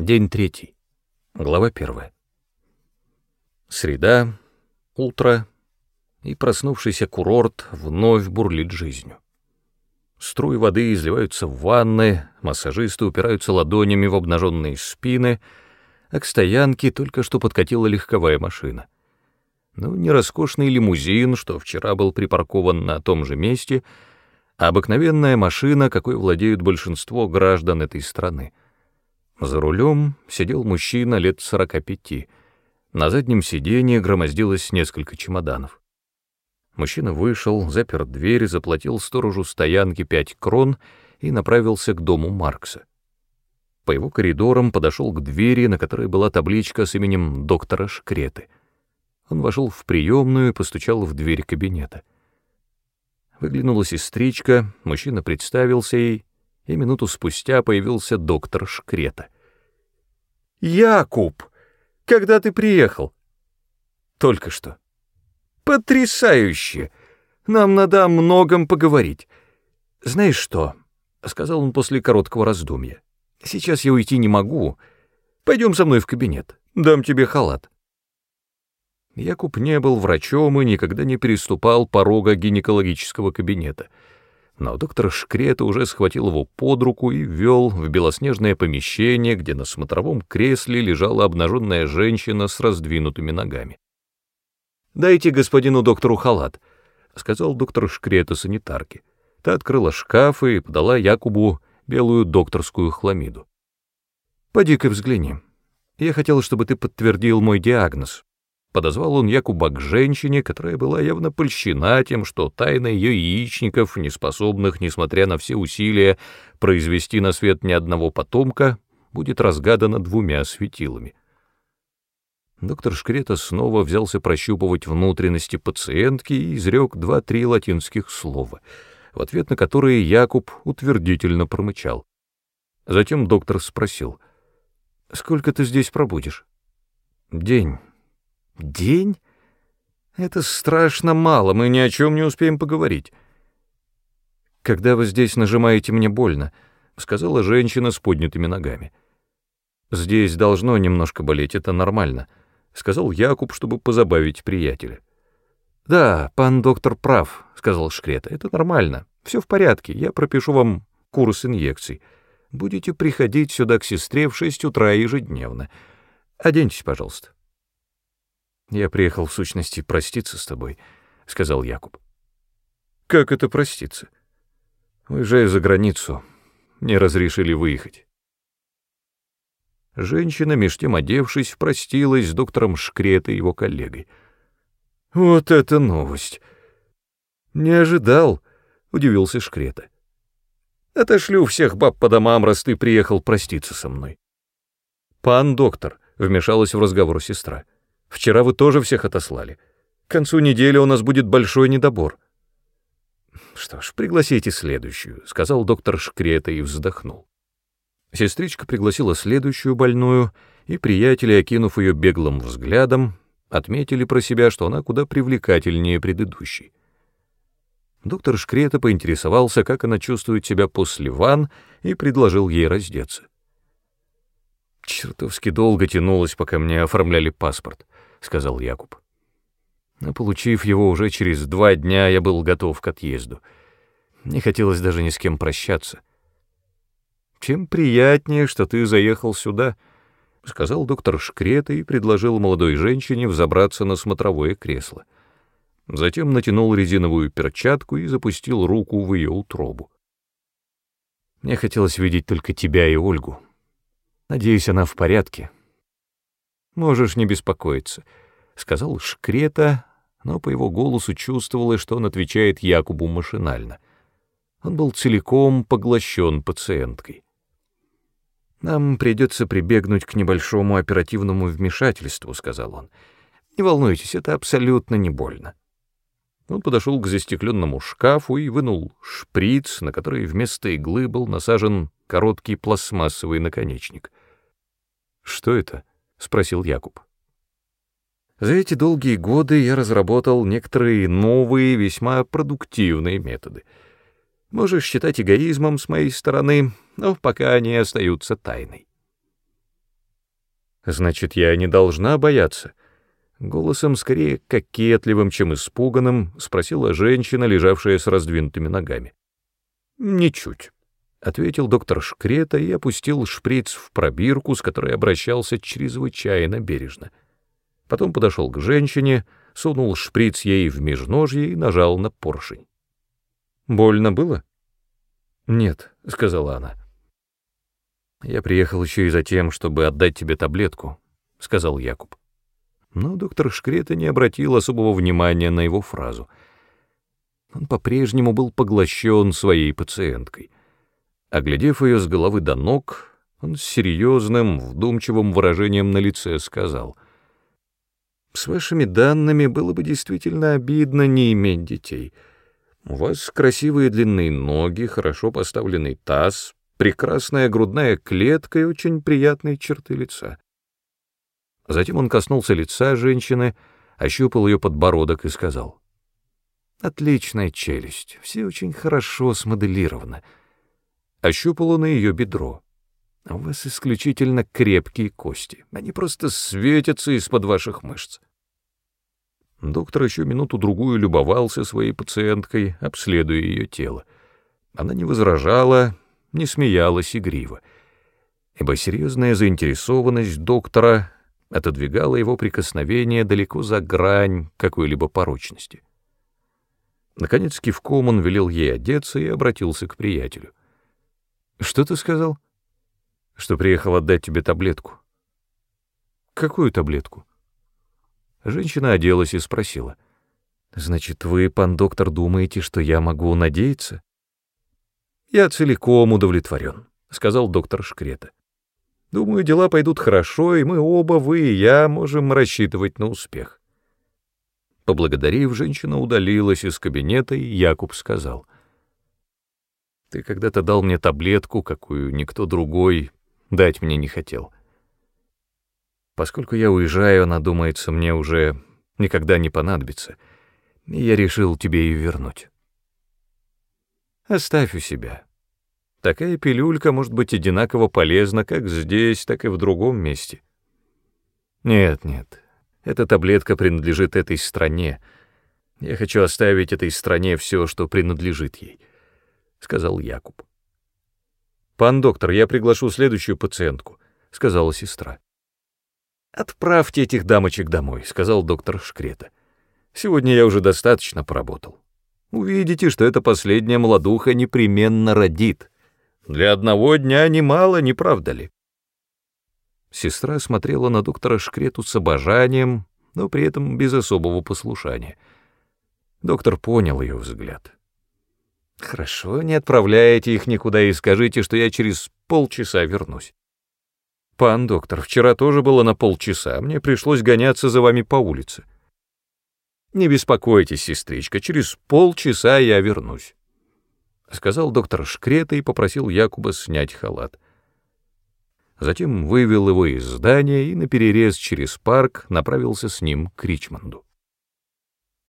День третий. Глава первая. Среда, утро, и проснувшийся курорт вновь бурлит жизнью. Струи воды изливаются в ванны, массажисты упираются ладонями в обнаженные спины, а к стоянке только что подкатила легковая машина. Ну, не роскошный лимузин, что вчера был припаркован на том же месте, а обыкновенная машина, какой владеют большинство граждан этой страны. За рулем сидел мужчина лет сорока пяти. На заднем сиденье громоздилось несколько чемоданов. Мужчина вышел, запер дверь, заплатил сторожу стоянки пять крон и направился к дому Маркса. По его коридорам подошел к двери, на которой была табличка с именем доктора Шкреты. Он вошел в приемную и постучал в дверь кабинета. Выглянула сестричка, мужчина представился ей, и минуту спустя появился доктор Шкрета. «Якуб, когда ты приехал?» «Только что». «Потрясающе! Нам надо о многом поговорить. Знаешь что?» — сказал он после короткого раздумья. «Сейчас я уйти не могу. Пойдем со мной в кабинет. Дам тебе халат». Якуб не был врачом и никогда не переступал порога гинекологического кабинета. Но доктор Шкрета уже схватил его под руку и ввел в белоснежное помещение, где на смотровом кресле лежала обнаженная женщина с раздвинутыми ногами. «Дайте господину доктору халат», — сказал доктор Шкрета санитарке. Та открыла шкаф и подала Якубу белую докторскую хламиду. «Поди-ка взгляни. Я хотел, чтобы ты подтвердил мой диагноз». Подозвал он Якуба к женщине, которая была явно польщена тем, что тайна ее яичников, не способных, несмотря на все усилия, произвести на свет ни одного потомка, будет разгадана двумя светилами. Доктор Шкрета снова взялся прощупывать внутренности пациентки и изрек два-три латинских слова, в ответ на которые Якуб утвердительно промычал. Затем доктор спросил, «Сколько ты здесь пробудешь?» «День». «День? Это страшно мало, мы ни о чем не успеем поговорить». «Когда вы здесь нажимаете, мне больно», — сказала женщина с поднятыми ногами. «Здесь должно немножко болеть, это нормально». — сказал Якуб, чтобы позабавить приятеля. «Да, пан доктор прав», — сказал Шкрета. «Это нормально. Все в порядке. Я пропишу вам курс инъекций. Будете приходить сюда к сестре в шесть утра ежедневно. Оденьтесь, пожалуйста». «Я приехал, в сущности, проститься с тобой», — сказал Якуб. «Как это проститься?» «Уезжаю за границу. Не разрешили выехать». Женщина, меж тем одевшись, простилась с доктором Шкрета и его коллегой. «Вот это новость! Не ожидал!» — удивился Шкрета. «Отошлю всех баб по домам, раз ты приехал проститься со мной». «Пан доктор», — вмешалась в разговор сестра, — «вчера вы тоже всех отослали. К концу недели у нас будет большой недобор». «Что ж, пригласите следующую», — сказал доктор Шкрета и вздохнул. Сестричка пригласила следующую больную, и приятели, окинув ее беглым взглядом, отметили про себя, что она куда привлекательнее предыдущей. Доктор Шкрета поинтересовался, как она чувствует себя после ван, и предложил ей раздеться. «Чертовски долго тянулось, пока мне оформляли паспорт», — сказал Якуб. Но, получив его уже через два дня, я был готов к отъезду. Не хотелось даже ни с кем прощаться. «Чем приятнее, что ты заехал сюда», — сказал доктор Шкрета и предложил молодой женщине взобраться на смотровое кресло. Затем натянул резиновую перчатку и запустил руку в ее утробу. «Мне хотелось видеть только тебя и Ольгу. Надеюсь, она в порядке». «Можешь не беспокоиться», — сказал Шкрета, но по его голосу чувствовалось, что он отвечает Якубу машинально. Он был целиком поглощен пациенткой. «Нам придется прибегнуть к небольшому оперативному вмешательству», — сказал он. «Не волнуйтесь, это абсолютно не больно». Он подошел к застекленному шкафу и вынул шприц, на который вместо иглы был насажен короткий пластмассовый наконечник. «Что это?» — спросил Якуб. «За эти долгие годы я разработал некоторые новые, весьма продуктивные методы — Можешь считать эгоизмом с моей стороны, но пока они остаются тайной. Значит, я не должна бояться. Голосом скорее кокетливым, чем испуганным, спросила женщина, лежавшая с раздвинутыми ногами. «Ничуть», — ответил доктор Шкрета и опустил шприц в пробирку, с которой обращался чрезвычайно бережно. Потом подошел к женщине, сунул шприц ей в межножье и нажал на поршень. «Больно было?» «Нет», — сказала она. «Я приехал еще и за тем, чтобы отдать тебе таблетку», — сказал Якуб. Но доктор Шкрета не обратил особого внимания на его фразу. Он по-прежнему был поглощен своей пациенткой. Оглядев ее с головы до ног, он с серьезным, вдумчивым выражением на лице сказал, «С вашими данными было бы действительно обидно не иметь детей. У вас красивые длинные ноги, хорошо поставленный таз, прекрасная грудная клетка и очень приятные черты лица. Затем он коснулся лица женщины, ощупал ее подбородок и сказал. «Отличная челюсть, все очень хорошо смоделировано». Ощупал он ее бедро. «У вас исключительно крепкие кости, они просто светятся из-под ваших мышц». Доктор еще минуту-другую любовался своей пациенткой, обследуя ее тело. Она не возражала, не смеялась игриво, ибо серьезная заинтересованность доктора отодвигала его прикосновение далеко за грань какой-либо порочности. Наконец кивком он велел ей одеться и обратился к приятелю. «Что ты сказал?» «Что приехал отдать тебе таблетку». «Какую таблетку?» Женщина оделась и спросила. «Значит, вы, пан доктор, думаете, что я могу надеяться?» «Я целиком удовлетворен», — сказал доктор Шкрета. Думаю, дела пойдут хорошо, и мы оба, вы и я, можем рассчитывать на успех. Поблагодарив, женщина удалилась из кабинета, и Якуб сказал. «Ты когда-то дал мне таблетку, какую никто другой дать мне не хотел. Поскольку я уезжаю, она, думается, мне уже никогда не понадобится, и я решил тебе ее вернуть. Оставь у себя». Такая пилюлька может быть одинаково полезна как здесь, так и в другом месте. Нет, нет, эта таблетка принадлежит этой стране. Я хочу оставить этой стране все, что принадлежит ей, — сказал Якуб. «Пан доктор, я приглашу следующую пациентку», — сказала сестра. «Отправьте этих дамочек домой», — сказал доктор Шкрета. «Сегодня я уже достаточно поработал. Увидите, что эта последняя молодуха непременно родит». Для одного дня немало, не правда ли? Сестра смотрела на доктора Шкрету с обожанием, но при этом без особого послушания. Доктор понял ее взгляд. «Хорошо, не отправляйте их никуда и скажите, что я через полчаса вернусь». «Пан доктор, вчера тоже было на полчаса, мне пришлось гоняться за вами по улице». «Не беспокойтесь, сестричка, через полчаса я вернусь». — сказал доктор Шкрета и попросил Якуба снять халат. Затем вывел его из здания и наперерез через парк направился с ним к Ричмонду.